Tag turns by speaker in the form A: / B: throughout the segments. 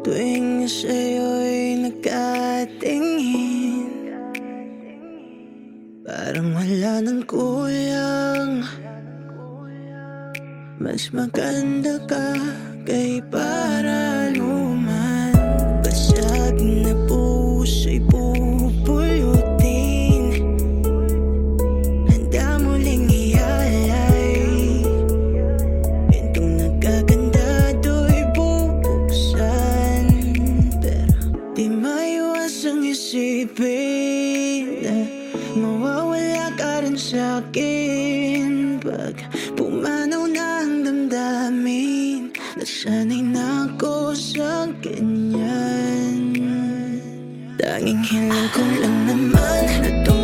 A: Tuwing sa'yo'y nagkatingin Parang wala nang kulang. Mas maganda ka kay para luman. Basag na puso'y puso sa'kin. Pag pumanaw na ang damdamin Nasanay na ako sa ganyan. Tanging hilang ko lang naman Itong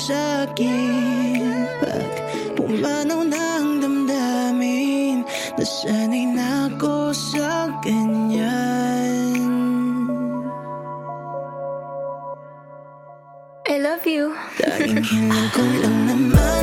A: rin sa'kin. Pag pumanaw na ang damdamin Nasanay na ako sa ganyan.
B: I love you.
A: Tanging hilang ko lang naman